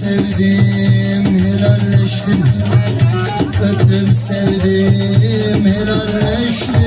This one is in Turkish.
sevdim helalleştim. Öptüm sevdim helalleştim.